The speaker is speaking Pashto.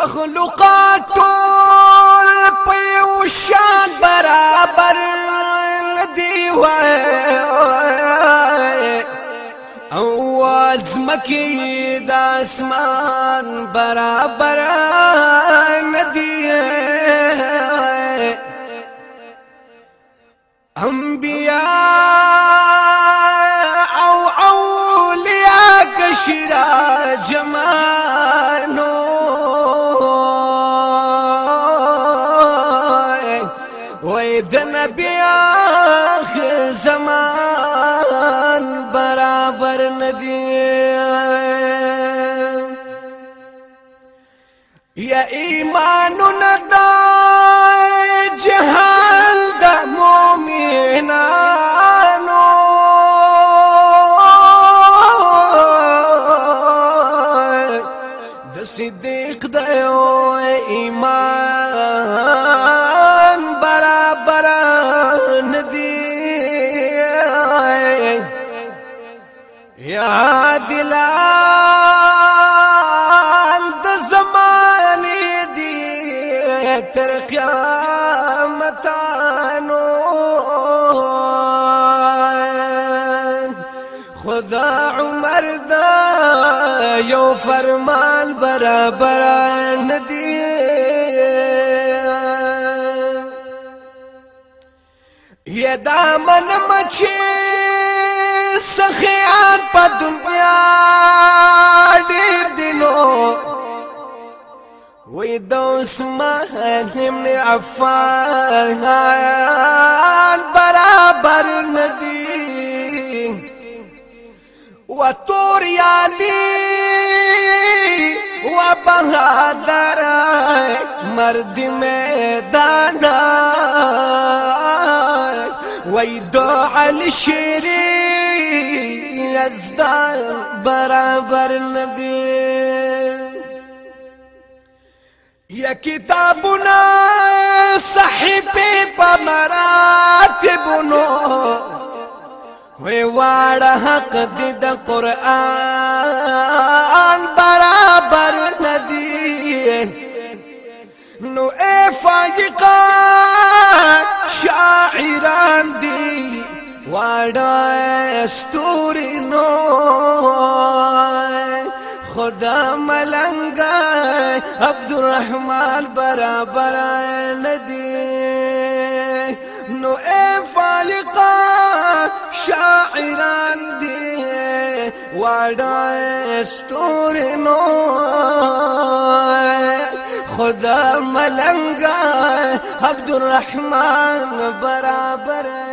مخلوقات ټول په یو شان برابر دی وای او ازمکی د اسمان برابر ندی انبیاء او اولیاء کشرا جمال د نبی آخر زمان برابر ندی یا ایمان ندا جہان د مومنانو د صدیق د ایمان تر قیامت نو خدا عمر دا یو فرمان برابر ندی یا دامن مچه سخیان په دنیا من عفان برابر ندي وطور يالي وبهادر مرد ميدانا ويدو على شيري يزدان برابر ندي یا کتابونه صحیفه په مراتبونو وی واړه حق دې د قران برابر ندی نو اے فاجقا شاعران دی واړه استوري نو خدا ملنګ الرحمن برابر ندي نو اي فالقا شاعران دي وعدا استور نو خدا ملنگا عبد الرحمن برابر